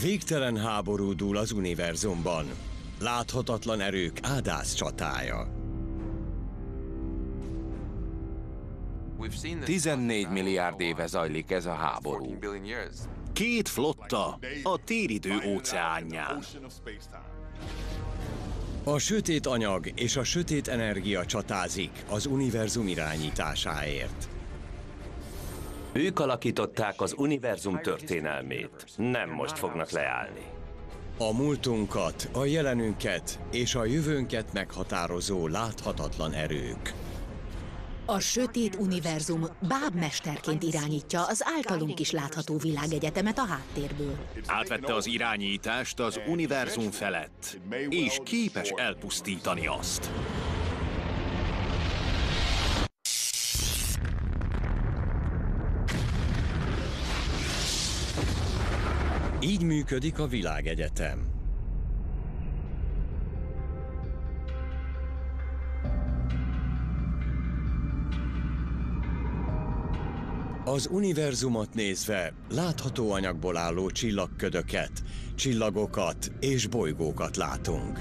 Végtelen háború dúl az univerzumban. Láthatatlan erők ádász csatája. 14 milliárd éve zajlik ez a háború. Két flotta a téridő óceánján. A sötét anyag és a sötét energia csatázik az univerzum irányításáért. Ők alakították az univerzum történelmét. Nem most fognak leállni. A múltunkat, a jelenünket és a jövőnket meghatározó láthatatlan erők. A sötét univerzum bábmesterként irányítja az általunk is látható világegyetemet a háttérből. Átvette az irányítást az univerzum felett, és képes elpusztítani azt. Így működik a világegyetem. Az univerzumot nézve látható anyagból álló csillagködöket, csillagokat és bolygókat látunk.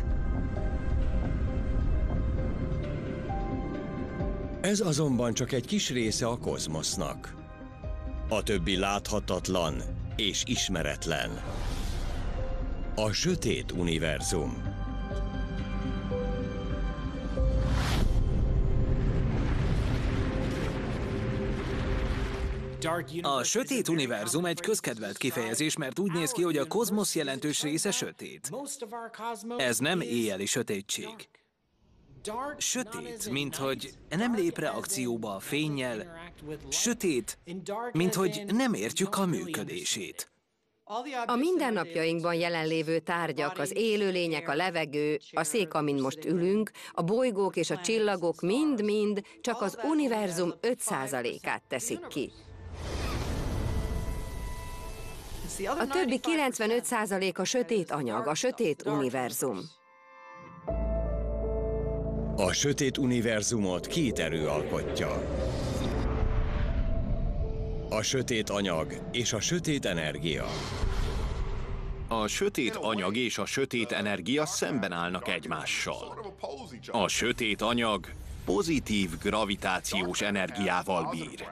Ez azonban csak egy kis része a kozmosznak. A többi láthatatlan és ismeretlen. A sötét univerzum. A sötét univerzum egy közkedvelt kifejezés, mert úgy néz ki, hogy a kozmosz jelentős része sötét. Ez nem éjjeli sötétség. Sötét, mint hogy nem lép reakcióba a fényjel. Sötét, mint hogy nem értjük a működését. A mindennapjainkban jelenlévő tárgyak, az élőlények, a levegő, a szék, amin most ülünk, a bolygók és a csillagok mind-mind csak az univerzum 5%-át teszik ki. A többi 95% a sötét anyag, a sötét univerzum. A sötét univerzumot két erő alkotja. A sötét anyag és a sötét energia. A sötét anyag és a sötét energia szemben állnak egymással. A sötét anyag pozitív gravitációs energiával bír.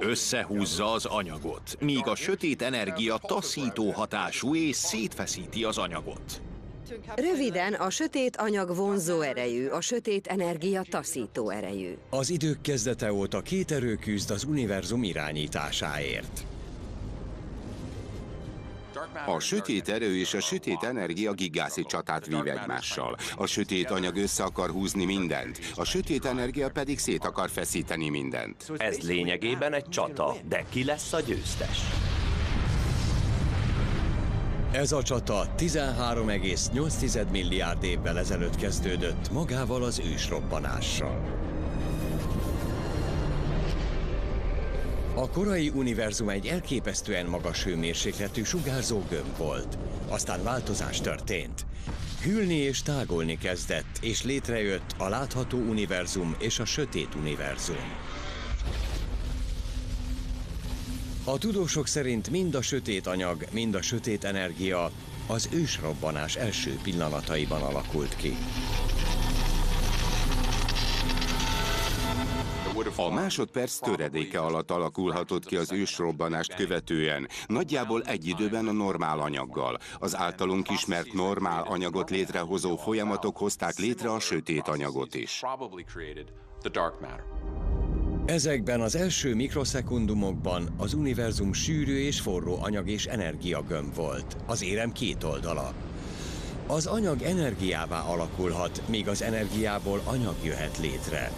Összehúzza az anyagot, míg a sötét energia taszító hatású és szétfeszíti az anyagot. Röviden, a sötét anyag vonzó erejű, a sötét energia taszító erejű. Az idők kezdete óta két erő küzd az univerzum irányításáért. A sötét erő és a sötét energia gigászi csatát vív egymással. A sötét anyag össze akar húzni mindent, a sötét energia pedig szét akar feszíteni mindent. Ez lényegében egy csata, de ki lesz a győztes? Ez a csata 13,8 milliárd évvel ezelőtt kezdődött magával az ősrobbanással. A korai univerzum egy elképesztően magas hőmérsékletű sugárzó gömb volt. Aztán változás történt. Hűlni és tágolni kezdett, és létrejött a látható univerzum és a sötét univerzum. A tudósok szerint mind a sötét anyag, mind a sötét energia az ősrobbanás első pillanataiban alakult ki. A másodperc töredéke alatt alakulhatott ki az ősrobbanást követően, nagyjából egy időben a normál anyaggal. Az általunk ismert normál anyagot létrehozó folyamatok hozták létre a sötét anyagot is. Ezekben az első mikroszekundumokban az univerzum sűrű és forró anyag és energiagömb volt, az érem két oldala. Az anyag energiává alakulhat, míg az energiából anyag jöhet létre.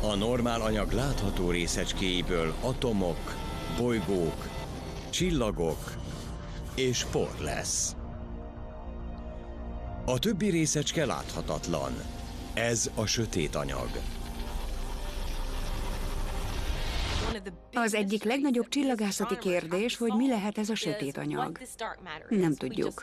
A normál anyag látható részecskéiből atomok, bolygók, csillagok és por lesz. A többi részecske láthatatlan. Ez a sötét anyag. Az egyik legnagyobb csillagászati kérdés, hogy mi lehet ez a sötét anyag. Nem tudjuk.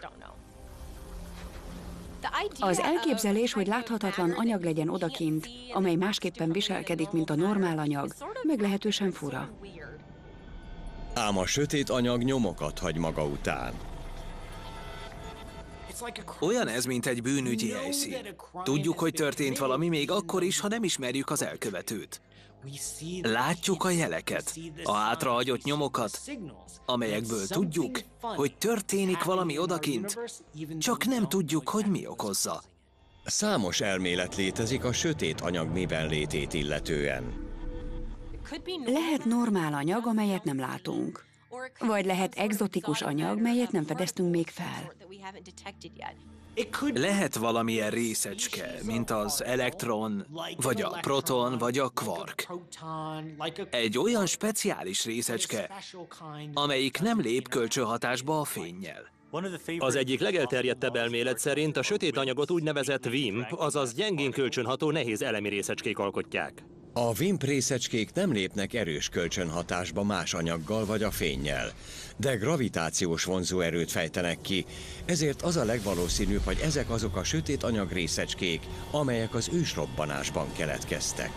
Az elképzelés, hogy láthatatlan anyag legyen odakint, amely másképpen viselkedik, mint a normál anyag, meglehetősen fura. Ám a sötét anyag nyomokat hagy maga után. Olyan ez, mint egy bűnügyi helyszín. Tudjuk, hogy történt valami még akkor is, ha nem ismerjük az elkövetőt. Látjuk a jeleket, a hátrahagyott nyomokat, amelyekből tudjuk, hogy történik valami odakint, csak nem tudjuk, hogy mi okozza. Számos elmélet létezik a sötét anyag miben létét illetően. Lehet normál anyag, amelyet nem látunk. Vagy lehet egzotikus anyag, melyet nem fedeztünk még fel. Lehet valamilyen részecske, mint az elektron, vagy a proton, vagy a kvark. Egy olyan speciális részecske, amelyik nem lép kölcsönhatásba a fénnyel. Az egyik legelterjedtebb elmélet szerint a sötét anyagot úgynevezett WIMP, azaz gyengén kölcsönható nehéz elemi részecskék alkotják. A WIMP részecskék nem lépnek erős kölcsönhatásba más anyaggal vagy a fénnyel, de gravitációs vonzóerőt fejtenek ki, ezért az a legvalószínűbb, hogy ezek azok a sötét anyag részecskék, amelyek az ősrobbanásban keletkeztek.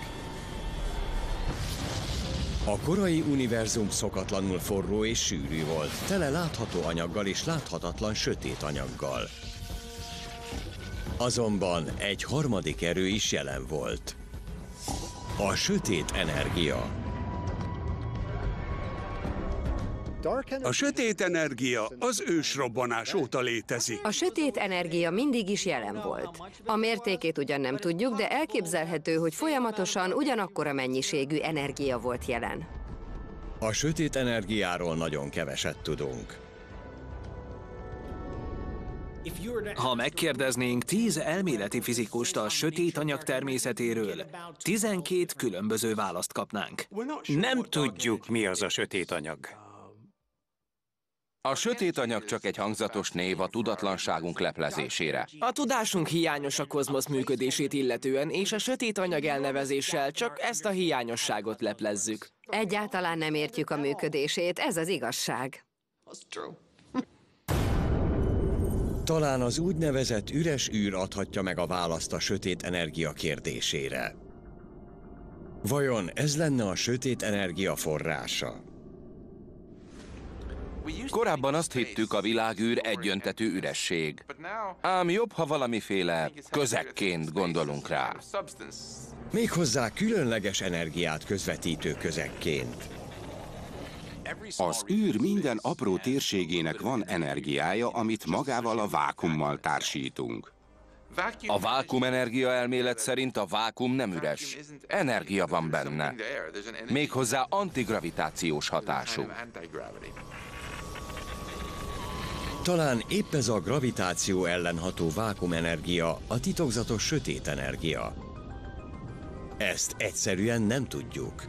A korai univerzum szokatlanul forró és sűrű volt, tele látható anyaggal és láthatatlan sötét anyaggal. Azonban egy harmadik erő is jelen volt. A sötét energia. A sötét energia az ősrobbanás óta létezik. A sötét energia mindig is jelen volt. A mértékét ugyan nem tudjuk, de elképzelhető, hogy folyamatosan ugyanakkora mennyiségű energia volt jelen. A sötét energiáról nagyon keveset tudunk. Ha megkérdeznénk tíz elméleti fizikust a sötét anyag természetéről, tizenkét különböző választ kapnánk. Nem tudjuk, mi az a sötét anyag. A sötét anyag csak egy hangzatos név a tudatlanságunk leplezésére. A tudásunk hiányos a kozmosz működését illetően, és a sötét anyag elnevezéssel csak ezt a hiányosságot leplezzük. Egyáltalán nem értjük a működését, ez az igazság. Talán az úgynevezett üres űr adhatja meg a választ a sötét energia kérdésére. Vajon ez lenne a sötét energia forrása? Korábban azt hittük, a világűr egyöntetű üresség. Ám jobb, ha valamiféle közekként gondolunk rá. Méghozzá különleges energiát közvetítő közekként. Az űr minden apró térségének van energiája, amit magával a vákummal társítunk. A vákumenergia elmélet szerint a vákum nem üres. Energia van benne. Méghozzá antigravitációs hatású. Talán épp ez a gravitáció ellenható vákumenergia a titokzatos sötét energia. Ezt egyszerűen nem tudjuk.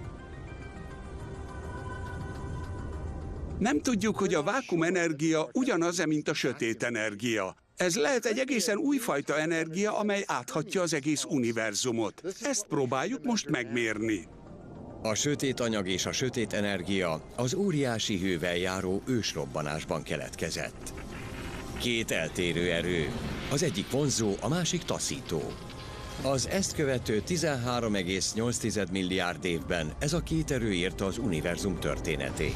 Nem tudjuk, hogy a vákumenergia ugyanaz-e, mint a sötét energia. Ez lehet egy egészen újfajta energia, amely áthatja az egész univerzumot. Ezt próbáljuk most megmérni. A sötét anyag és a sötét energia az óriási hővel járó ősrobbanásban keletkezett. Két eltérő erő, az egyik vonzó, a másik taszító. Az ezt követő 13,8 milliárd évben ez a két erő írta az univerzum történetét.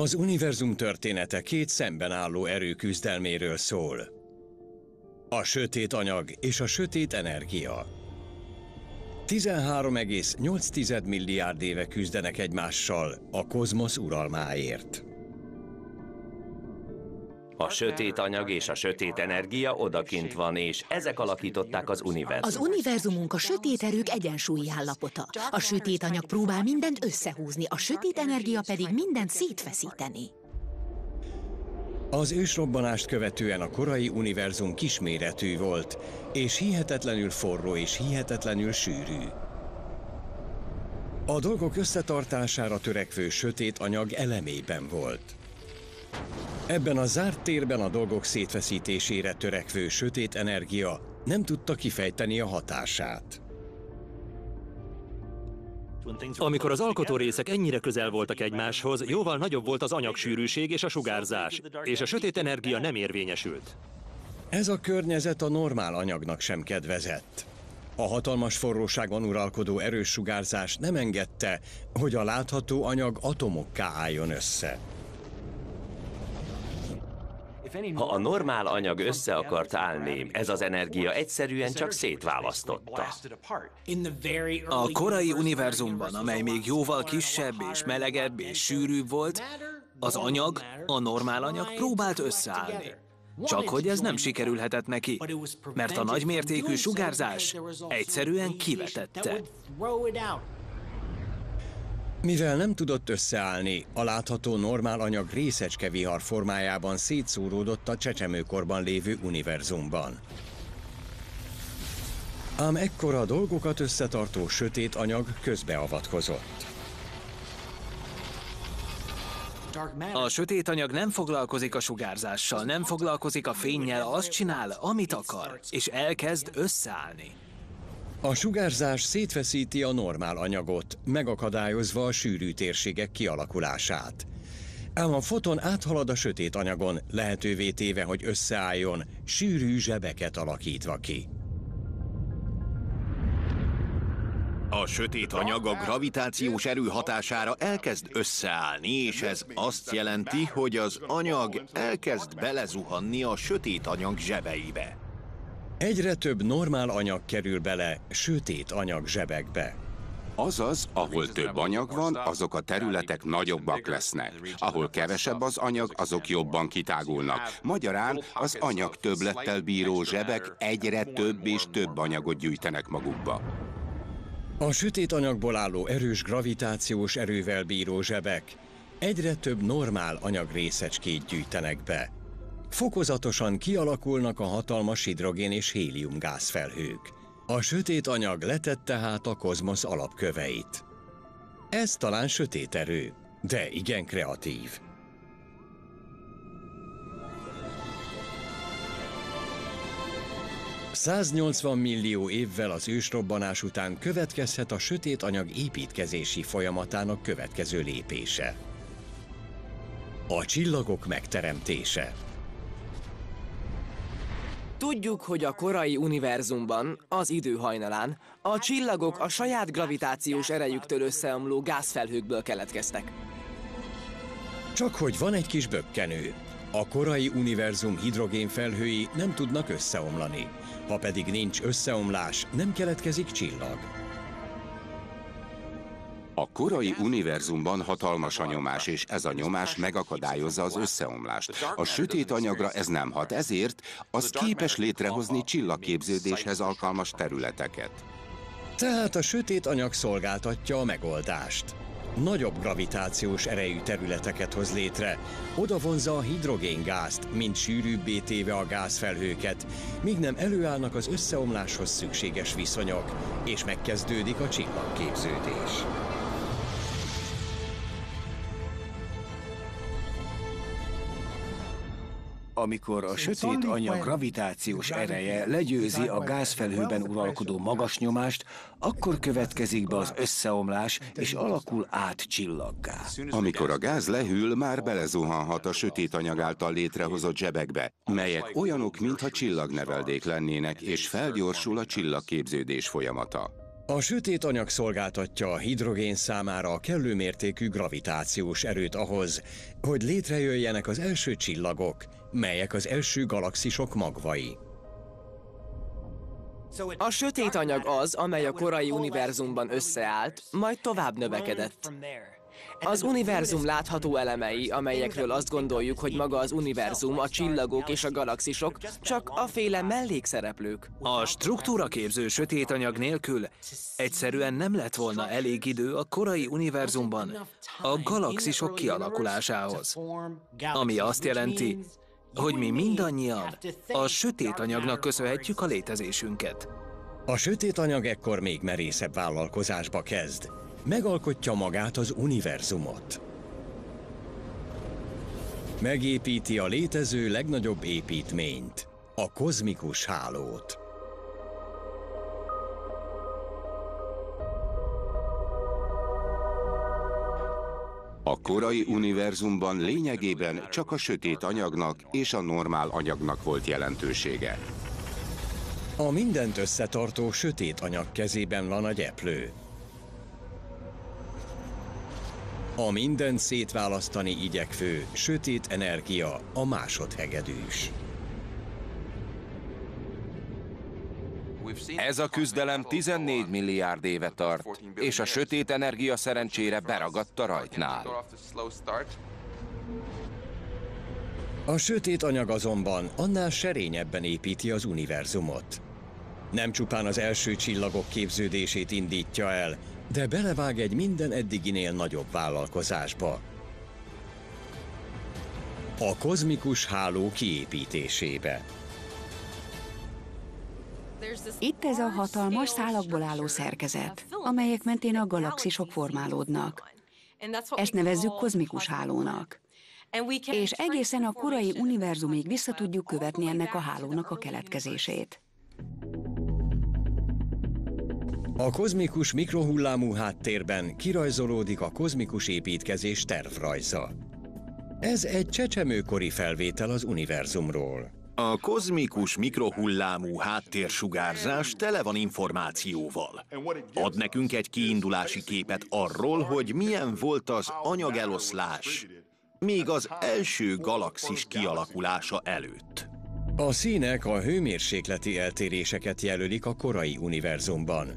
Az univerzum története két szemben álló erő küzdelméről szól. A sötét anyag és a sötét energia. 13,8 milliárd éve küzdenek egymással a kozmosz uralmáért. A sötét anyag és a sötét energia odakint van, és ezek alakították az univerzumot. Az univerzumunk a sötét erők egyensúlyi állapota. A sötét anyag próbál mindent összehúzni, a sötét energia pedig mindent szétfeszíteni. Az ősrobbanást követően a korai univerzum kisméretű volt, és hihetetlenül forró és hihetetlenül sűrű. A dolgok összetartására törekvő sötét anyag elemében volt. Ebben a zárt térben a dolgok szétfeszítésére törekvő sötét energia nem tudta kifejteni a hatását. Amikor az alkotó részek ennyire közel voltak egymáshoz, jóval nagyobb volt az anyagsűrűség és a sugárzás, és a sötét energia nem érvényesült. Ez a környezet a normál anyagnak sem kedvezett. A hatalmas forróságban uralkodó erős sugárzás nem engedte, hogy a látható anyag atomokká álljon össze. Ha a normál anyag össze akart állni, ez az energia egyszerűen csak szétválasztotta. A korai univerzumban, amely még jóval kisebb és melegebb és sűrűbb volt, az anyag, a normál anyag próbált összeállni. Csak hogy ez nem sikerülhetett neki, mert a nagymértékű sugárzás egyszerűen kivetette. Mivel nem tudott összeállni, a látható normál anyag részecske formájában szétszóródott a csecsemőkorban lévő univerzumban. Ám ekkora dolgokat összetartó sötét anyag közbeavatkozott. A sötét anyag nem foglalkozik a sugárzással, nem foglalkozik a fénnyel, azt csinál, amit akar, és elkezd összeállni. A sugárzás szétfeszíti a normál anyagot, megakadályozva a sűrű térségek kialakulását. Ám a foton áthalad a sötét anyagon, lehetővé téve, hogy összeálljon, sűrű zsebeket alakítva ki. A sötét anyag a gravitációs erő hatására elkezd összeállni, és ez azt jelenti, hogy az anyag elkezd belezuhanni a sötét anyag zsebeibe. Egyre több normál anyag kerül bele sötét anyag zsebekbe. Azaz, ahol több anyag van, azok a területek nagyobbak lesznek. Ahol kevesebb az anyag, azok jobban kitágulnak. Magyarán az anyag többlettel bíró zsebek egyre több és több anyagot gyűjtenek magukba. A sötét anyagból álló erős gravitációs erővel bíró zsebek egyre több normál anyag részecskét gyűjtenek be. Fokozatosan kialakulnak a hatalmas hidrogén és hélium gázfelhők. A sötét anyag letette hát a kozmosz alapköveit. Ez talán sötét erő, de igen kreatív. 180 millió évvel az ősrobbanás után következhet a sötét anyag építkezési folyamatának következő lépése. A csillagok megteremtése. Tudjuk, hogy a korai univerzumban, az idő hajnalán, a csillagok a saját gravitációs erejüktől összeomló gázfelhőkből keletkeztek. Csak hogy van egy kis bökkenő. A korai univerzum hidrogénfelhői nem tudnak összeomlani. Ha pedig nincs összeomlás, nem keletkezik csillag. A korai univerzumban hatalmas a nyomás, és ez a nyomás megakadályozza az összeomlást. A sötét anyagra ez nem hat, ezért az képes létrehozni csillagképződéshez alkalmas területeket. Tehát a sötét anyag szolgáltatja a megoldást nagyobb gravitációs erejű területeket hoz létre. Oda vonza a hidrogéngázt, mint sűrűbbé téve a gázfelhőket, míg nem előállnak az összeomláshoz szükséges viszonyok, és megkezdődik a csillagképződés. Amikor a sötét anyag gravitációs ereje legyőzi a gázfelhőben uralkodó magas nyomást, akkor következik be az összeomlás, és alakul át csillaggá. Amikor a gáz lehűl, már belezuhanhat a sötét anyag által létrehozott zsebekbe, melyek olyanok, mintha csillagneveldék lennének, és felgyorsul a csillagképződés folyamata. A sötét anyag szolgáltatja a hidrogén számára a kellő mértékű gravitációs erőt ahhoz, hogy létrejöjjenek az első csillagok, melyek az első galaxisok magvai. A sötét anyag az, amely a korai univerzumban összeállt, majd tovább növekedett. Az univerzum látható elemei, amelyekről azt gondoljuk, hogy maga az univerzum, a csillagok és a galaxisok, csak a féle mellékszereplők. A struktúra képző sötét anyag nélkül egyszerűen nem lett volna elég idő a korai univerzumban a galaxisok kialakulásához. Ami azt jelenti, hogy mi mindannyian a sötét anyagnak köszönhetjük a létezésünket. A sötét anyag ekkor még merészebb vállalkozásba kezd. Megalkotja magát az univerzumot. Megépíti a létező legnagyobb építményt, a kozmikus hálót. A korai univerzumban lényegében csak a sötét anyagnak és a normál anyagnak volt jelentősége. A mindent összetartó sötét anyag kezében van a gyeplő. A mindent szétválasztani igyekvő, sötét energia a másodhegedűs. Ez a küzdelem 14 milliárd éve tart, és a sötét energia szerencsére beragadt a rajtnál. A sötét anyag azonban annál serényebben építi az univerzumot. Nem csupán az első csillagok képződését indítja el, de belevág egy minden eddiginél nagyobb vállalkozásba. A kozmikus háló kiépítésébe. Itt ez a hatalmas szálakból álló szerkezet, amelyek mentén a galaxisok formálódnak. Ezt nevezzük kozmikus hálónak. És egészen a korai univerzumig vissza tudjuk követni ennek a hálónak a keletkezését. A kozmikus mikrohullámú háttérben kirajzolódik a kozmikus építkezés tervrajza. Ez egy csecsemőkori felvétel az univerzumról. A kozmikus mikrohullámú háttérsugárzás tele van információval. Ad nekünk egy kiindulási képet arról, hogy milyen volt az anyageloszlás, még az első galaxis kialakulása előtt. A színek a hőmérsékleti eltéréseket jelölik a korai univerzumban.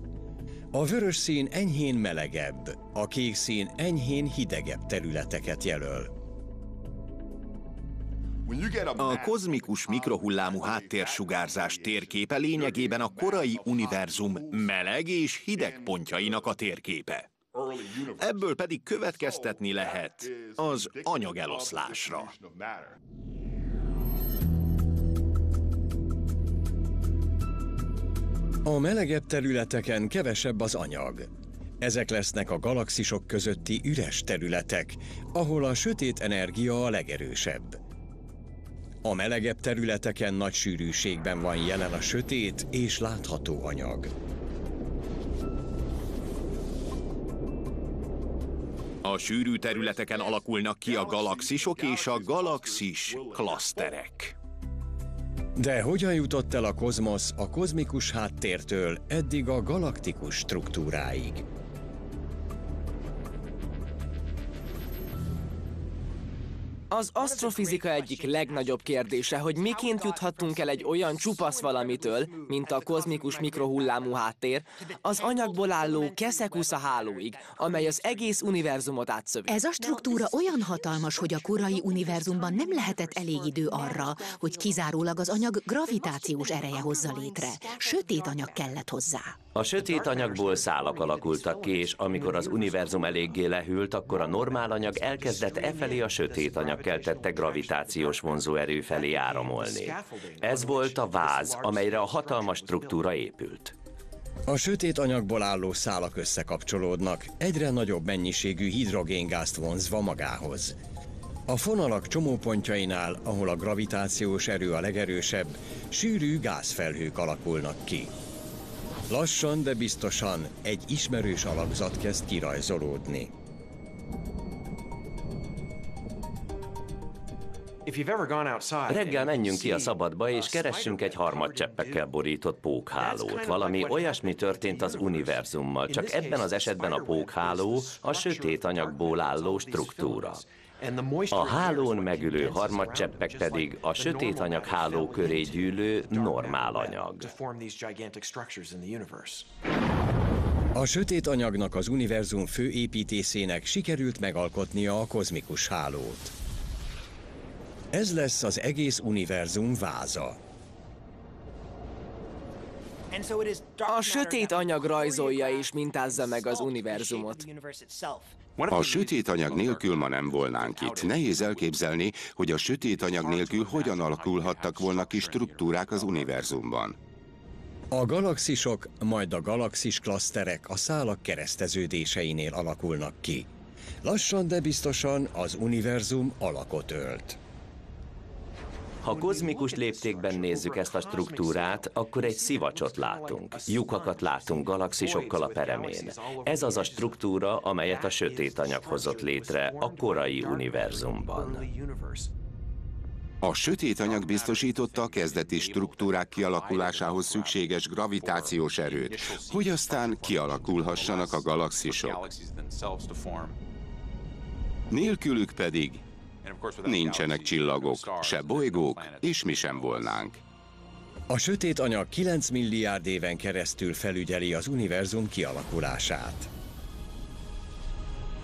A vörös szín enyhén melegebb, a kék szín enyhén hidegebb területeket jelöl. A kozmikus mikrohullámú háttérsugárzás térképe lényegében a korai univerzum meleg és hideg pontjainak a térképe. Ebből pedig következtetni lehet az anyageloszlásra. A melegebb területeken kevesebb az anyag. Ezek lesznek a galaxisok közötti üres területek, ahol a sötét energia a legerősebb. A melegebb területeken nagy sűrűségben van jelen a sötét és látható anyag. A sűrű területeken alakulnak ki a galaxisok és a galaxis klaszterek. De hogyan jutott el a kozmosz a kozmikus háttértől eddig a galaktikus struktúráig? Az asztrofizika egyik legnagyobb kérdése, hogy miként juthattunk el egy olyan csupasz valamitől, mint a kozmikus mikrohullámú háttér, az anyagból álló keszekusza hálóig, amely az egész univerzumot átszövi. Ez a struktúra olyan hatalmas, hogy a korai univerzumban nem lehetett elég idő arra, hogy kizárólag az anyag gravitációs ereje hozza létre. Sötét anyag kellett hozzá. A sötét anyagból szálak alakultak ki, és amikor az univerzum eléggé lehűlt, akkor a normál anyag elkezdett e felé a sötét anyag keltette gravitációs vonzóerő felé áramolni. Ez volt a váz, amelyre a hatalmas struktúra épült. A sötét anyagból álló szálak összekapcsolódnak, egyre nagyobb mennyiségű hidrogéngázt vonzva magához. A fonalak csomópontjainál, ahol a gravitációs erő a legerősebb, sűrű gázfelhők alakulnak ki. Lassan, de biztosan egy ismerős alakzat kezd kirajzolódni. Reggel menjünk ki a szabadba, és keressünk egy harmadcseppekkel borított pókhálót. Valami olyasmi történt az univerzummal, csak ebben az esetben a pókháló a sötét anyagból álló struktúra. A hálón megülő harmadcseppek pedig a sötét anyag háló köré gyűlő normál anyag. A sötét anyagnak az univerzum fő építészének sikerült megalkotnia a kozmikus hálót. Ez lesz az egész univerzum váza. A sötét anyag rajzolja és mintázza meg az univerzumot. A sötét anyag nélkül ma nem volnánk itt. Nehéz elképzelni, hogy a sötét anyag nélkül hogyan alakulhattak volna ki struktúrák az univerzumban. A galaxisok, majd a galaxis klaszterek a szálak kereszteződéseinél alakulnak ki. Lassan, de biztosan az univerzum alakot ölt. Ha kozmikus léptékben nézzük ezt a struktúrát, akkor egy szivacsot látunk. Lyukakat látunk galaxisokkal a peremén. Ez az a struktúra, amelyet a sötét anyag hozott létre a korai univerzumban. A sötét anyag biztosította a kezdeti struktúrák kialakulásához szükséges gravitációs erőt, hogy aztán kialakulhassanak a galaxisok. Nélkülük pedig nincsenek csillagok, se bolygók, és mi sem volnánk. A sötét anyag 9 milliárd éven keresztül felügyeli az univerzum kialakulását.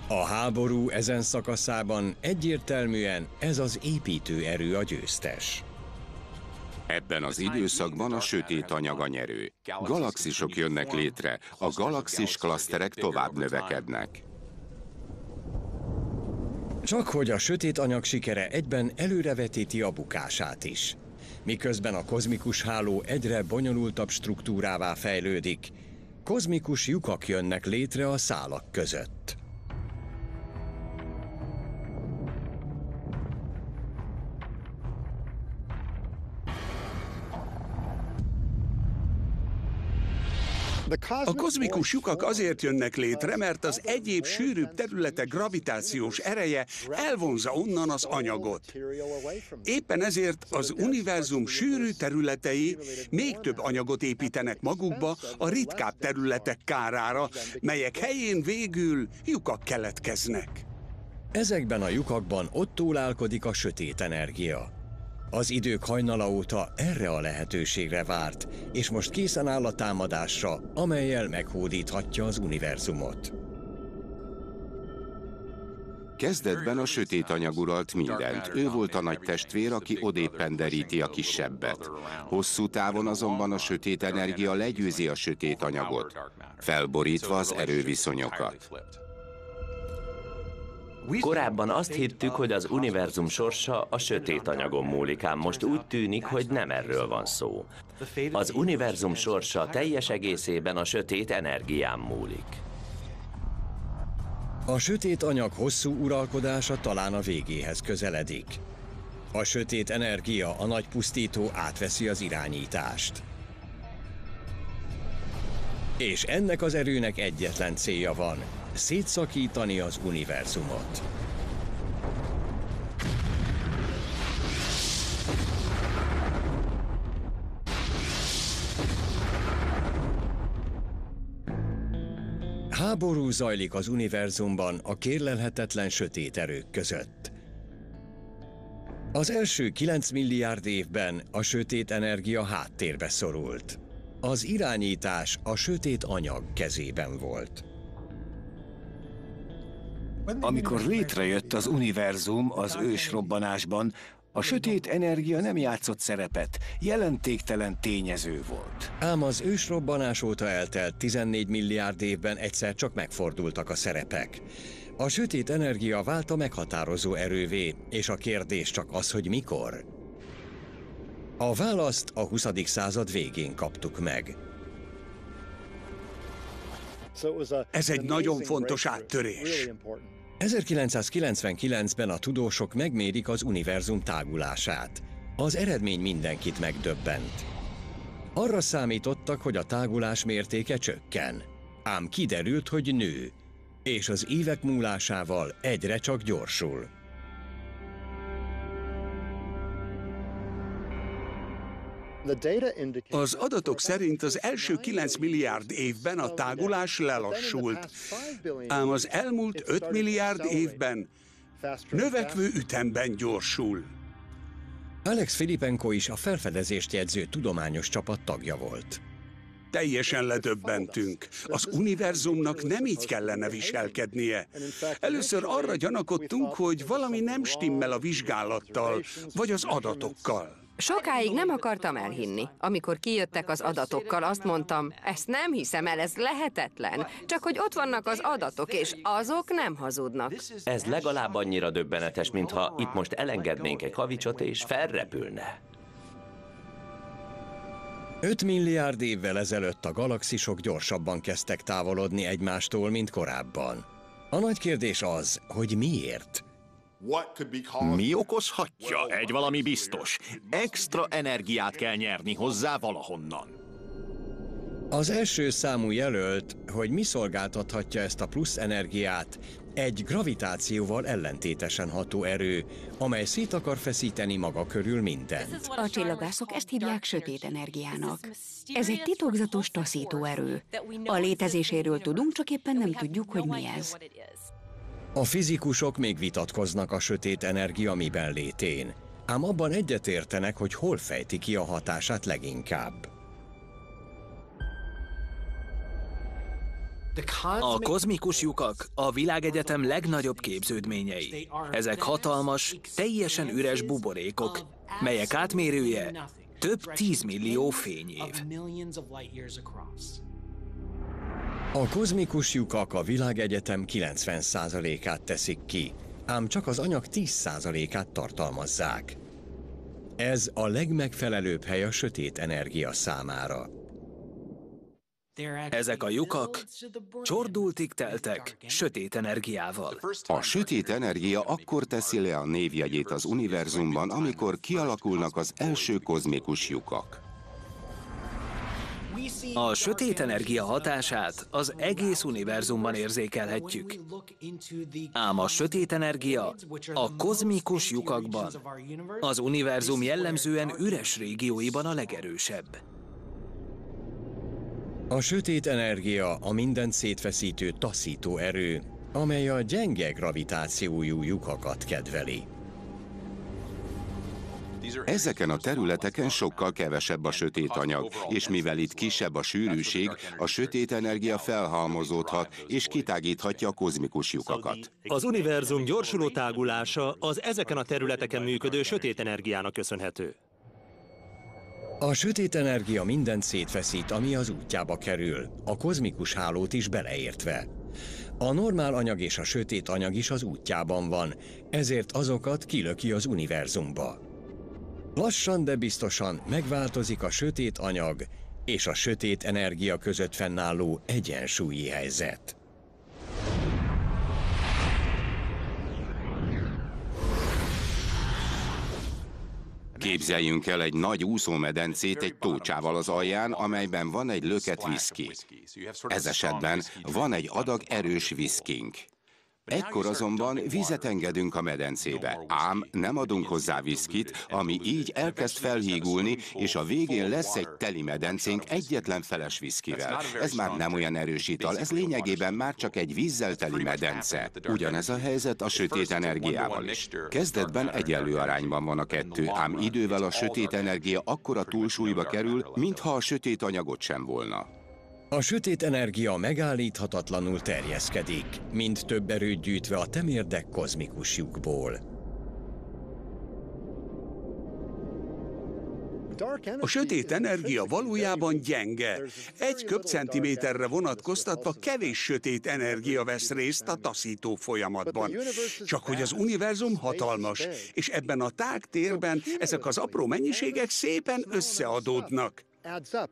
A háború ezen szakaszában egyértelműen ez az építő erő a győztes. Ebben az időszakban a sötét anyag a nyerő. Galaxisok jönnek létre, a galaxis klaszterek tovább növekednek. Csak hogy a sötét anyag sikere egyben előrevetíti a bukását is. Miközben a kozmikus háló egyre bonyolultabb struktúrává fejlődik, kozmikus lyukak jönnek létre a szálak között. A kozmikus lyukak azért jönnek létre, mert az egyéb sűrűbb területek gravitációs ereje elvonza onnan az anyagot. Éppen ezért az univerzum sűrű területei még több anyagot építenek magukba a ritkább területek kárára, melyek helyén végül lyukak keletkeznek. Ezekben a lyukakban ott túlálkodik a sötét energia. Az idők hajnala óta erre a lehetőségre várt, és most készen áll a támadásra, amelyel meghódíthatja az univerzumot. Kezdetben a sötét anyag uralt mindent. Ő volt a nagy testvér, aki odéppen deríti a kisebbet. Hosszú távon azonban a sötét energia legyőzi a sötét anyagot, felborítva az erőviszonyokat. Korábban azt hittük, hogy az univerzum sorsa a sötét anyagon múlik, ám most úgy tűnik, hogy nem erről van szó. Az univerzum sorsa teljes egészében a sötét energián múlik. A sötét anyag hosszú uralkodása talán a végéhez közeledik. A sötét energia, a nagy pusztító átveszi az irányítást. És ennek az erőnek egyetlen célja van, szétszakítani az univerzumot. Háború zajlik az univerzumban a kérlelhetetlen sötét erők között. Az első 9 milliárd évben a sötét energia háttérbe szorult. Az irányítás a sötét anyag kezében volt. Amikor létrejött az univerzum az ősrobbanásban, a sötét energia nem játszott szerepet, jelentéktelen tényező volt. Ám az ősrobbanás óta eltelt 14 milliárd évben egyszer csak megfordultak a szerepek. A sötét energia vált a meghatározó erővé, és a kérdés csak az, hogy mikor. A választ a 20. század végén kaptuk meg. Ez egy nagyon fontos áttörés. 1999-ben a tudósok megmérik az univerzum tágulását. Az eredmény mindenkit megdöbbent. Arra számítottak, hogy a tágulás mértéke csökken. Ám kiderült, hogy nő, és az évek múlásával egyre csak gyorsul. Az adatok szerint az első 9 milliárd évben a tágulás lelassult, ám az elmúlt 5 milliárd évben növekvő ütemben gyorsul. Alex Filipenko is a felfedezést jegyző tudományos csapat tagja volt. Teljesen ledöbbentünk. Az univerzumnak nem így kellene viselkednie. Először arra gyanakodtunk, hogy valami nem stimmel a vizsgálattal, vagy az adatokkal. Sokáig nem akartam elhinni. Amikor kijöttek az adatokkal, azt mondtam, ezt nem hiszem el, ez lehetetlen. Csak hogy ott vannak az adatok, és azok nem hazudnak. Ez legalább annyira döbbenetes, mintha itt most elengednénk egy kavicsot, és felrepülne. 5 milliárd évvel ezelőtt a galaxisok gyorsabban kezdtek távolodni egymástól, mint korábban. A nagy kérdés az, hogy miért? Mi okozhatja? Egy valami biztos. Extra energiát kell nyerni hozzá valahonnan. Az első számú jelölt, hogy mi szolgáltathatja ezt a plusz energiát, egy gravitációval ellentétesen ható erő, amely szét akar feszíteni maga körül mindent. A csillagászok ezt hívják sötét energiának. Ez egy titokzatos taszító erő. A létezéséről tudunk, csak éppen nem tudjuk, hogy mi ez. A fizikusok még vitatkoznak a sötét energia miben létén, ám abban egyetértenek, hogy hol fejti ki a hatását leginkább. A kozmikus lyukak a világegyetem legnagyobb képződményei. Ezek hatalmas, teljesen üres buborékok, melyek átmérője több tízmillió fényév. A kozmikus lyukak a világegyetem 90%-át teszik ki, ám csak az anyag 10%-át tartalmazzák. Ez a legmegfelelőbb hely a sötét energia számára. Ezek a lyukak csordultig teltek sötét energiával. A sötét energia akkor teszi le a névjegyét az univerzumban, amikor kialakulnak az első kozmikus lyukak. A sötét energia hatását az egész univerzumban érzékelhetjük. Ám a sötét energia a kozmikus lyukakban, az univerzum jellemzően üres régióiban a legerősebb. A sötét energia a mindent szétfeszítő taszító erő, amely a gyenge gravitációjú lyukakat kedveli. Ezeken a területeken sokkal kevesebb a sötét anyag, és mivel itt kisebb a sűrűség, a sötét energia felhalmozódhat és kitágíthatja a kozmikus lyukakat. Az univerzum gyorsuló tágulása az ezeken a területeken működő sötét energiának köszönhető. A sötét energia mindent szétfeszít, ami az útjába kerül, a kozmikus hálót is beleértve. A normál anyag és a sötét anyag is az útjában van, ezért azokat kilöki az univerzumba. Lassan, de biztosan megváltozik a sötét anyag és a sötét energia között fennálló egyensúlyi helyzet. Képzeljünk el egy nagy úszómedencét egy tócsával az alján, amelyben van egy löket viszki. Ez esetben van egy adag erős viszkink. Ekkor azonban vizet engedünk a medencébe, ám nem adunk hozzá viszkit, ami így elkezd felhígulni, és a végén lesz egy teli medencénk egyetlen feles viszkivel. Ez már nem olyan erős ital, ez lényegében már csak egy vízzel teli medence. Ugyanez a helyzet a sötét energiával is. Kezdetben egyenlő arányban van a kettő, ám idővel a sötét energia akkora túlsúlyba kerül, mintha a sötét anyagot sem volna. A sötét energia megállíthatatlanul terjeszkedik, mint több erőt gyűjtve a temérdek kozmikus lyukból. A sötét energia valójában gyenge. Egy köbcentiméterre vonatkoztatva kevés sötét energia vesz részt a taszító folyamatban. Csak hogy az univerzum hatalmas, és ebben a tág térben ezek az apró mennyiségek szépen összeadódnak.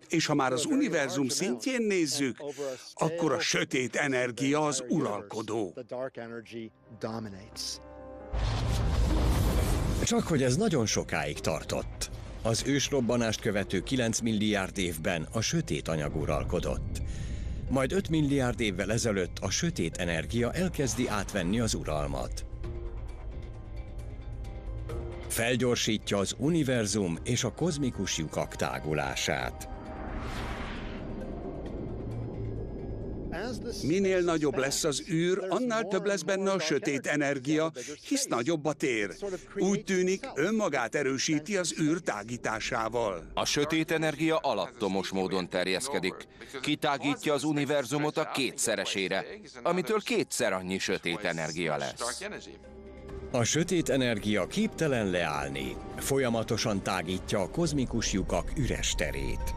És ha már az univerzum szintjén nézzük, akkor a sötét energia az uralkodó. Csak hogy ez nagyon sokáig tartott. Az ősrobbanást követő 9 milliárd évben a sötét anyag uralkodott. Majd 5 milliárd évvel ezelőtt a sötét energia elkezdi átvenni az uralmat. Felgyorsítja az univerzum és a kozmikus lyukak tágulását. Minél nagyobb lesz az űr, annál több lesz benne a sötét energia, hisz nagyobb a tér. Úgy tűnik, önmagát erősíti az űr tágításával. A sötét energia alattomos módon terjeszkedik. Kitágítja az univerzumot a kétszeresére, amitől kétszer annyi sötét energia lesz. A sötét energia képtelen leállni, folyamatosan tágítja a kozmikus lyukak üres terét.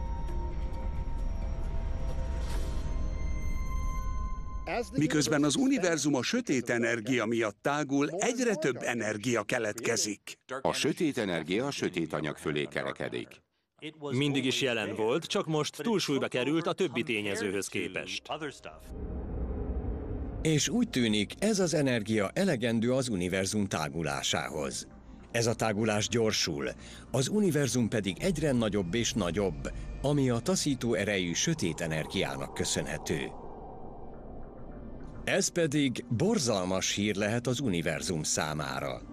Miközben az univerzum a sötét energia miatt tágul, egyre több energia keletkezik. A sötét energia a sötét anyag fölé kerekedik. Mindig is jelen volt, csak most túlsúlyba került a többi tényezőhöz képest. És úgy tűnik, ez az energia elegendő az univerzum tágulásához. Ez a tágulás gyorsul, az univerzum pedig egyre nagyobb és nagyobb, ami a taszító erejű sötét energiának köszönhető. Ez pedig borzalmas hír lehet az univerzum számára.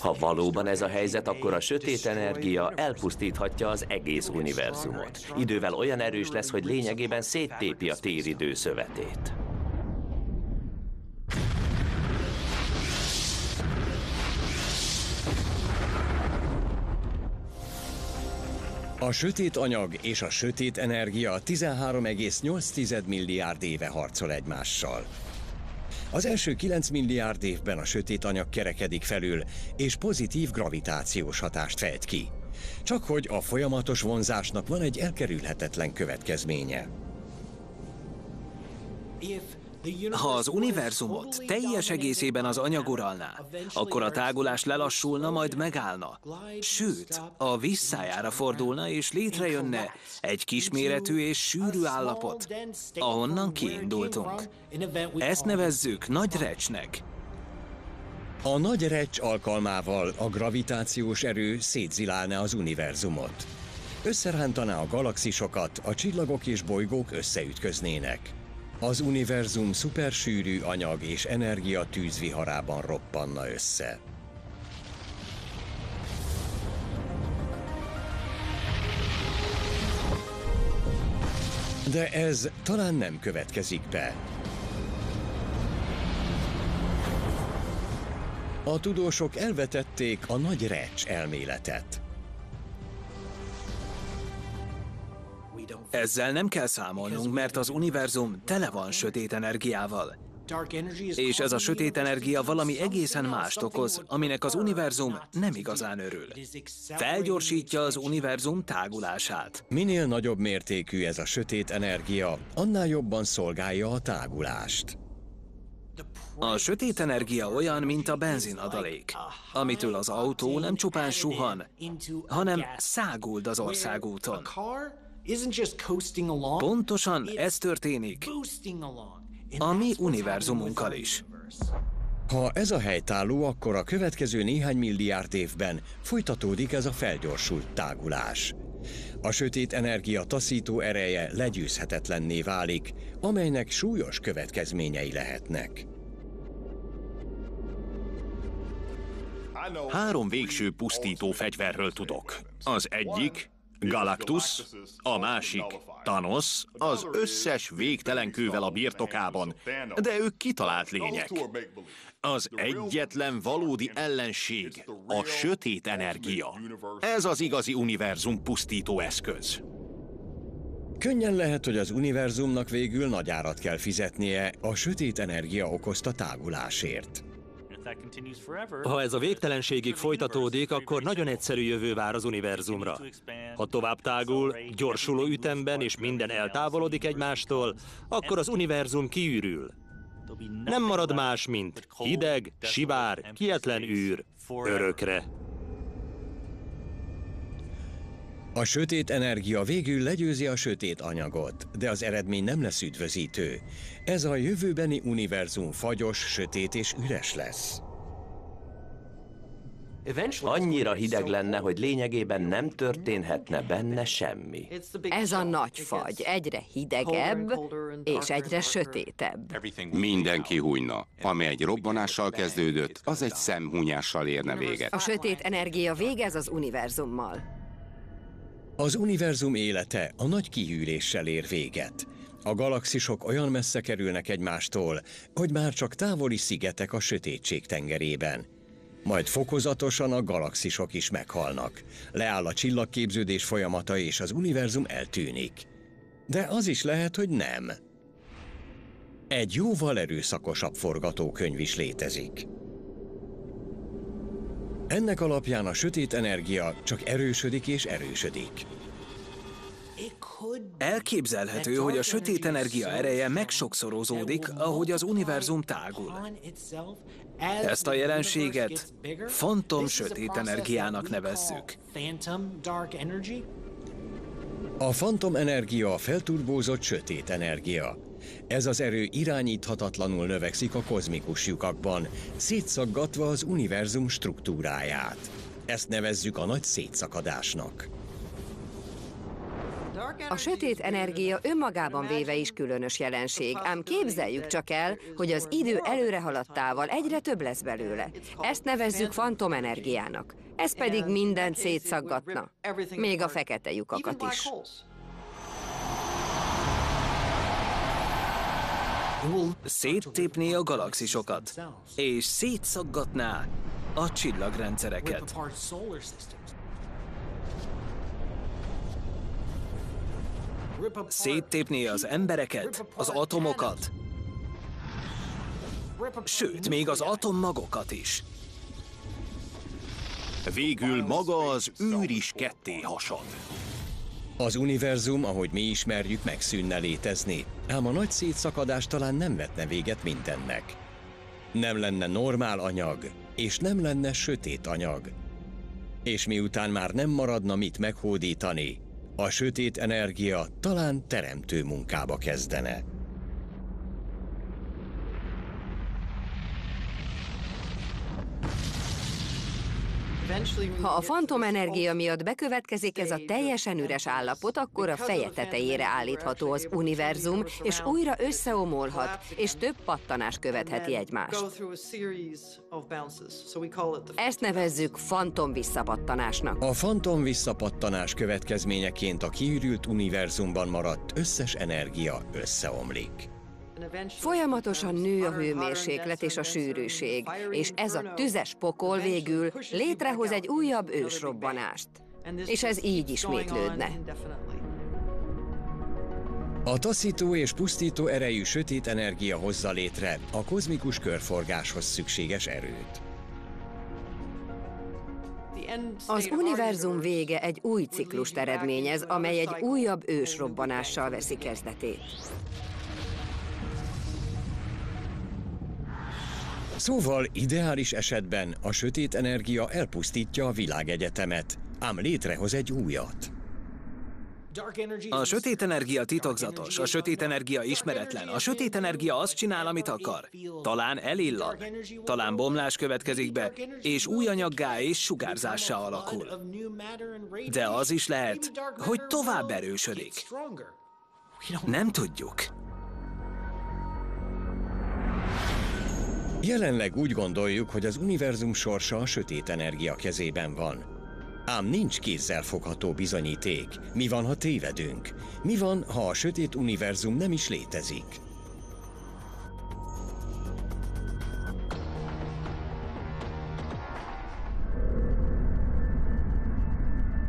Ha valóban ez a helyzet, akkor a sötét energia elpusztíthatja az egész univerzumot. Idővel olyan erős lesz, hogy lényegében széttépi a téridő szövetét. A sötét anyag és a sötét energia 13,8 milliárd éve harcol egymással. Az első 9 milliárd évben a sötét anyag kerekedik felül, és pozitív gravitációs hatást fejt ki. Csak hogy a folyamatos vonzásnak van egy elkerülhetetlen következménye. Ha az univerzumot teljes egészében az anyag uralná, akkor a tágulás lelassulna, majd megállna. Sőt, a visszájára fordulna, és létrejönne egy kisméretű és sűrű állapot, ahonnan kiindultunk. Ezt nevezzük nagy recsnek. A nagy recs alkalmával a gravitációs erő szétzilálna az univerzumot. Összerántaná a galaxisokat, a csillagok és bolygók összeütköznének. Az univerzum szupersűrű anyag és energia tűzviharában roppanna össze. De ez talán nem következik be. A tudósok elvetették a nagy recs elméletet. Ezzel nem kell számolnunk, mert az univerzum tele van sötét energiával. És ez a sötét energia valami egészen mást okoz, aminek az univerzum nem igazán örül. Felgyorsítja az univerzum tágulását. Minél nagyobb mértékű ez a sötét energia, annál jobban szolgálja a tágulást. A sötét energia olyan, mint a benzinadalék, amitől az autó nem csupán suhan, hanem száguld az országúton. Pontosan ez történik a mi univerzumunkkal is. Ha ez a helytálló, akkor a következő néhány milliárd évben folytatódik ez a felgyorsult tágulás. A sötét energia taszító ereje legyőzhetetlenné válik, amelynek súlyos következményei lehetnek. Három végső pusztító fegyverről tudok. Az egyik Galactus, a másik Thanos, az összes végtelen a birtokában, de ők kitalált lények. Az egyetlen valódi ellenség a sötét energia. Ez az igazi univerzum pusztító eszköz. Könnyen lehet, hogy az univerzumnak végül nagy árat kell fizetnie a sötét energia okozta tágulásért. Ha ez a végtelenségig folytatódik, akkor nagyon egyszerű jövő vár az univerzumra. Ha tovább tágul, gyorsuló ütemben és minden eltávolodik egymástól, akkor az univerzum kiürül. Nem marad más, mint hideg, sivár, kietlen űr, örökre. A sötét energia végül legyőzi a sötét anyagot, de az eredmény nem lesz üdvözítő. Ez a jövőbeni univerzum fagyos, sötét és üres lesz. Annyira hideg lenne, hogy lényegében nem történhetne benne semmi. Ez a nagy fagy egyre hidegebb és egyre sötétebb. Mindenki hújna. Ami egy robbanással kezdődött, az egy szemhúnyással érne véget. A sötét energia végez az univerzummal. Az univerzum élete a nagy kihűléssel ér véget. A galaxisok olyan messze kerülnek egymástól, hogy már csak távoli szigetek a sötétség tengerében. Majd fokozatosan a galaxisok is meghalnak. Leáll a csillagképződés folyamata, és az univerzum eltűnik. De az is lehet, hogy nem. Egy jóval erőszakosabb forgatókönyv is létezik. Ennek alapján a sötét energia csak erősödik és erősödik. Elképzelhető, hogy a sötét energia ereje megsokszorozódik, ahogy az univerzum tágul. Ezt a jelenséget fantom sötét energiának nevezzük. A fantomenergia a felturbózott sötét energia. Ez az erő irányíthatatlanul növekszik a kozmikus lyukakban, szétszaggatva az univerzum struktúráját. Ezt nevezzük a nagy szétszakadásnak. A sötét energia önmagában véve is különös jelenség, ám képzeljük csak el, hogy az idő előre haladtával egyre több lesz belőle. Ezt nevezzük fantomenergiának. Ez pedig mindent szétszaggatna, még a fekete lyukakat is. Széttépné a galaxisokat, és szétszaggatná a csillagrendszereket. Széttépné az embereket, az atomokat, sőt, még az atommagokat is. Végül maga az űr is ketté hasad. Az univerzum, ahogy mi ismerjük, megszűnne létezni, ám a nagy szétszakadás talán nem vetne véget mindennek. Nem lenne normál anyag, és nem lenne sötét anyag. És miután már nem maradna mit meghódítani, a sötét energia talán teremtő munkába kezdene. Ha a fantomenergia miatt bekövetkezik ez a teljesen üres állapot, akkor a feje tetejére állítható az univerzum, és újra összeomolhat, és több pattanás követheti egymást. Ezt nevezzük fantom visszapattanásnak. A fantom visszapattanás következményeként a kiürült univerzumban maradt összes energia összeomlik. Folyamatosan nő a hőmérséklet és a sűrűség, és ez a tüzes pokol végül létrehoz egy újabb ősrobbanást. És ez így ismétlődne. A taszító és pusztító erejű sötét energia hozza létre a kozmikus körforgáshoz szükséges erőt. Az univerzum vége egy új ciklust eredményez, amely egy újabb ősrobbanással veszi kezdetét. Szóval ideális esetben a sötét energia elpusztítja a világegyetemet, ám létrehoz egy újat. A sötét energia titokzatos, a sötét energia ismeretlen, a sötét energia azt csinál, amit akar. Talán elillan, talán bomlás következik be, és új anyaggá és sugárzássá alakul. De az is lehet, hogy tovább erősödik. Nem tudjuk. Jelenleg úgy gondoljuk, hogy az univerzum sorsa a sötét energia kezében van. Ám nincs kézzel fogható bizonyíték. Mi van, ha tévedünk? Mi van, ha a sötét univerzum nem is létezik?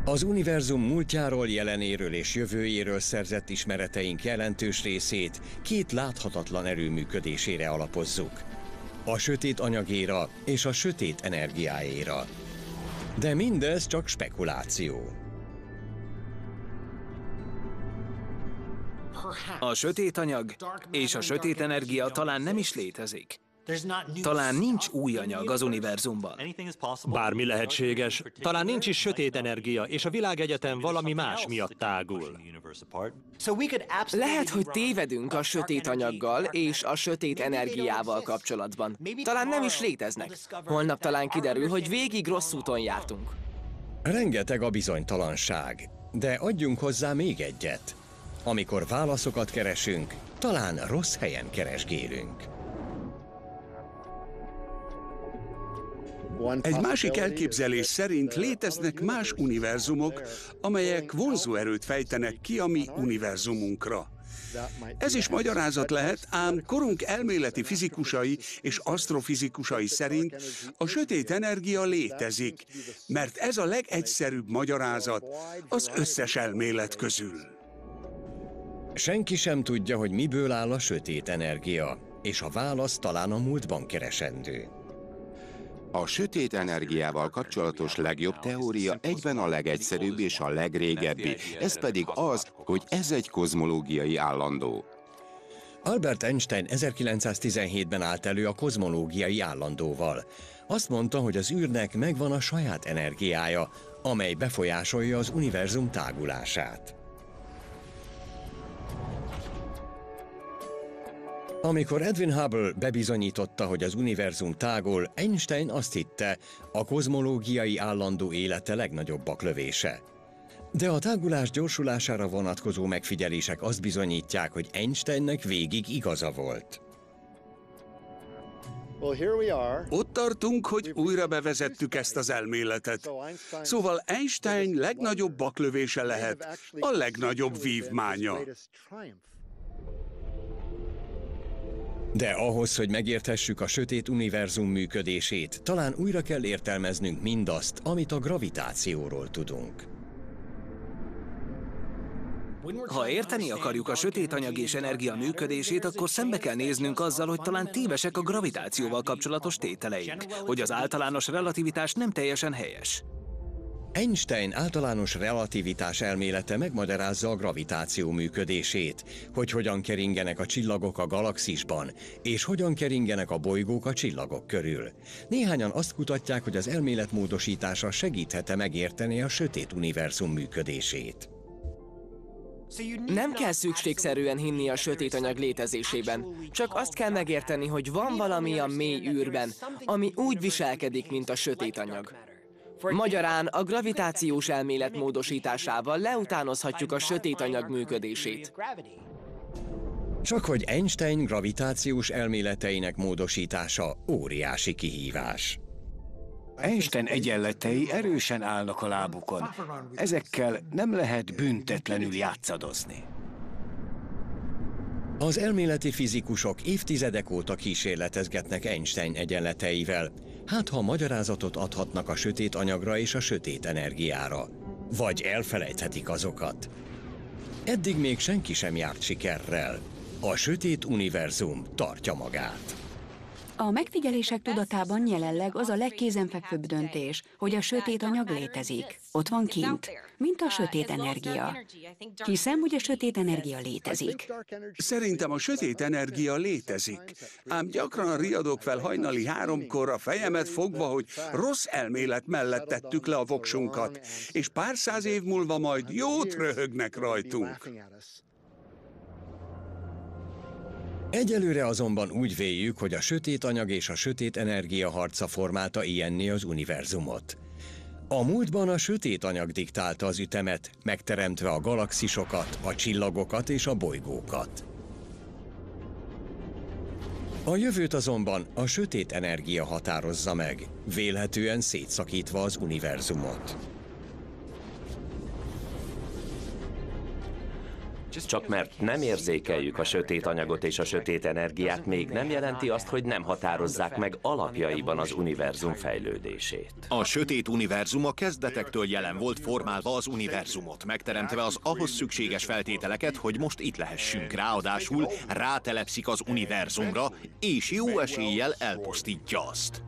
Az univerzum múltjáról, jelenéről és jövőjéről szerzett ismereteink jelentős részét két láthatatlan erő működésére alapozzuk a sötét anyagéra és a sötét energiáéra. De mindez csak spekuláció. A sötét anyag és a sötét energia talán nem is létezik. Talán nincs új anyag az univerzumban. Bármi lehetséges. Talán nincs is sötét energia, és a világegyetem valami más miatt tágul. Lehet, hogy tévedünk a sötét anyaggal és a sötét energiával kapcsolatban. Talán nem is léteznek. Holnap talán kiderül, hogy végig rossz úton jártunk. Rengeteg a bizonytalanság, de adjunk hozzá még egyet. Amikor válaszokat keresünk, talán rossz helyen keresgélünk. Egy másik elképzelés szerint léteznek más univerzumok, amelyek vonzóerőt fejtenek ki a mi univerzumunkra. Ez is magyarázat lehet, ám korunk elméleti fizikusai és asztrofizikusai szerint a sötét energia létezik, mert ez a legegyszerűbb magyarázat az összes elmélet közül. Senki sem tudja, hogy miből áll a sötét energia, és a válasz talán a múltban keresendő. A sötét energiával kapcsolatos legjobb teória egyben a legegyszerűbb és a legrégebbi, ez pedig az, hogy ez egy kozmológiai állandó. Albert Einstein 1917-ben állt elő a kozmológiai állandóval. Azt mondta, hogy az űrnek megvan a saját energiája, amely befolyásolja az univerzum tágulását. Amikor Edwin Hubble bebizonyította, hogy az univerzum tágol, Einstein azt hitte, a kozmológiai állandó élete legnagyobb baklövése. De a tágulás gyorsulására vonatkozó megfigyelések azt bizonyítják, hogy Einsteinnek végig igaza volt. Ott tartunk, hogy újra bevezettük ezt az elméletet. Szóval Einstein legnagyobb baklövése lehet a legnagyobb vívmánya. De ahhoz, hogy megérthessük a sötét univerzum működését, talán újra kell értelmeznünk mindazt, amit a gravitációról tudunk. Ha érteni akarjuk a sötét anyag és energia működését, akkor szembe kell néznünk azzal, hogy talán tévesek a gravitációval kapcsolatos tételeink, hogy az általános relativitás nem teljesen helyes. Einstein általános relativitás elmélete megmagyarázza a gravitáció működését, hogy hogyan keringenek a csillagok a galaxisban, és hogyan keringenek a bolygók a csillagok körül. Néhányan azt kutatják, hogy az elmélet módosítása segíthet-e megérteni a sötét univerzum működését. Nem kell szükségszerűen hinni a sötét anyag létezésében, csak azt kell megérteni, hogy van valami a mély űrben, ami úgy viselkedik, mint a sötét anyag. Magyarán a gravitációs elmélet módosításával leutánozhatjuk a sötét anyag működését. Csak hogy Einstein gravitációs elméleteinek módosítása óriási kihívás. Einstein egyenletei erősen állnak a lábukon. Ezekkel nem lehet büntetlenül játszadozni. Az elméleti fizikusok évtizedek óta kísérletezgetnek Einstein egyenleteivel. Hát ha magyarázatot adhatnak a sötét anyagra és a sötét energiára. Vagy elfelejthetik azokat. Eddig még senki sem járt sikerrel. A sötét univerzum tartja magát. A megfigyelések tudatában jelenleg az a legkézenfekvőbb döntés, hogy a sötét anyag létezik. Ott van kint, mint a sötét energia. Hiszem, hogy a sötét energia létezik. Szerintem a sötét energia létezik. Ám gyakran riadok fel hajnali háromkor a fejemet fogva, hogy rossz elmélet mellett tettük le a voksunkat, és pár száz év múlva majd jót röhögnek rajtunk. Egyelőre azonban úgy véljük, hogy a sötét anyag és a sötét energia harca formálta ilyenné az univerzumot. A múltban a sötét anyag diktálta az ütemet, megteremtve a galaxisokat, a csillagokat és a bolygókat. A jövőt azonban a sötét energia határozza meg, vélhetően szétszakítva az univerzumot. Csak mert nem érzékeljük a sötét anyagot és a sötét energiát, még nem jelenti azt, hogy nem határozzák meg alapjaiban az univerzum fejlődését. A sötét univerzum a kezdetektől jelen volt formálva az univerzumot, megteremtve az ahhoz szükséges feltételeket, hogy most itt lehessünk. Ráadásul rátelepszik az univerzumra, és jó eséllyel elpusztítja azt.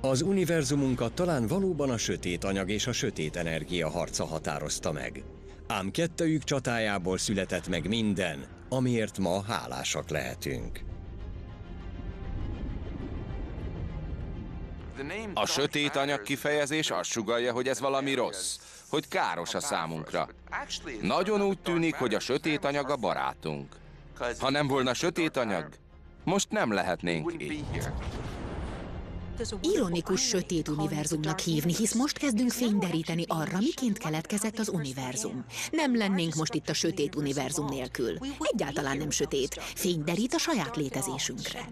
Az univerzumunkat talán valóban a sötét anyag és a sötét energia harca határozta meg. Ám kettőjük csatájából született meg minden, amiért ma hálásak lehetünk. A sötét anyag kifejezés azt sugalja, hogy ez valami rossz, hogy káros a számunkra. Nagyon úgy tűnik, hogy a sötét anyag a barátunk. Ha nem volna sötét anyag, most nem lehetnénk így. Ironikus sötét univerzumnak hívni, hisz most kezdünk fényderíteni arra, miként keletkezett az univerzum. Nem lennénk most itt a sötét univerzum nélkül. Egyáltalán nem sötét. Fényderít a saját létezésünkre.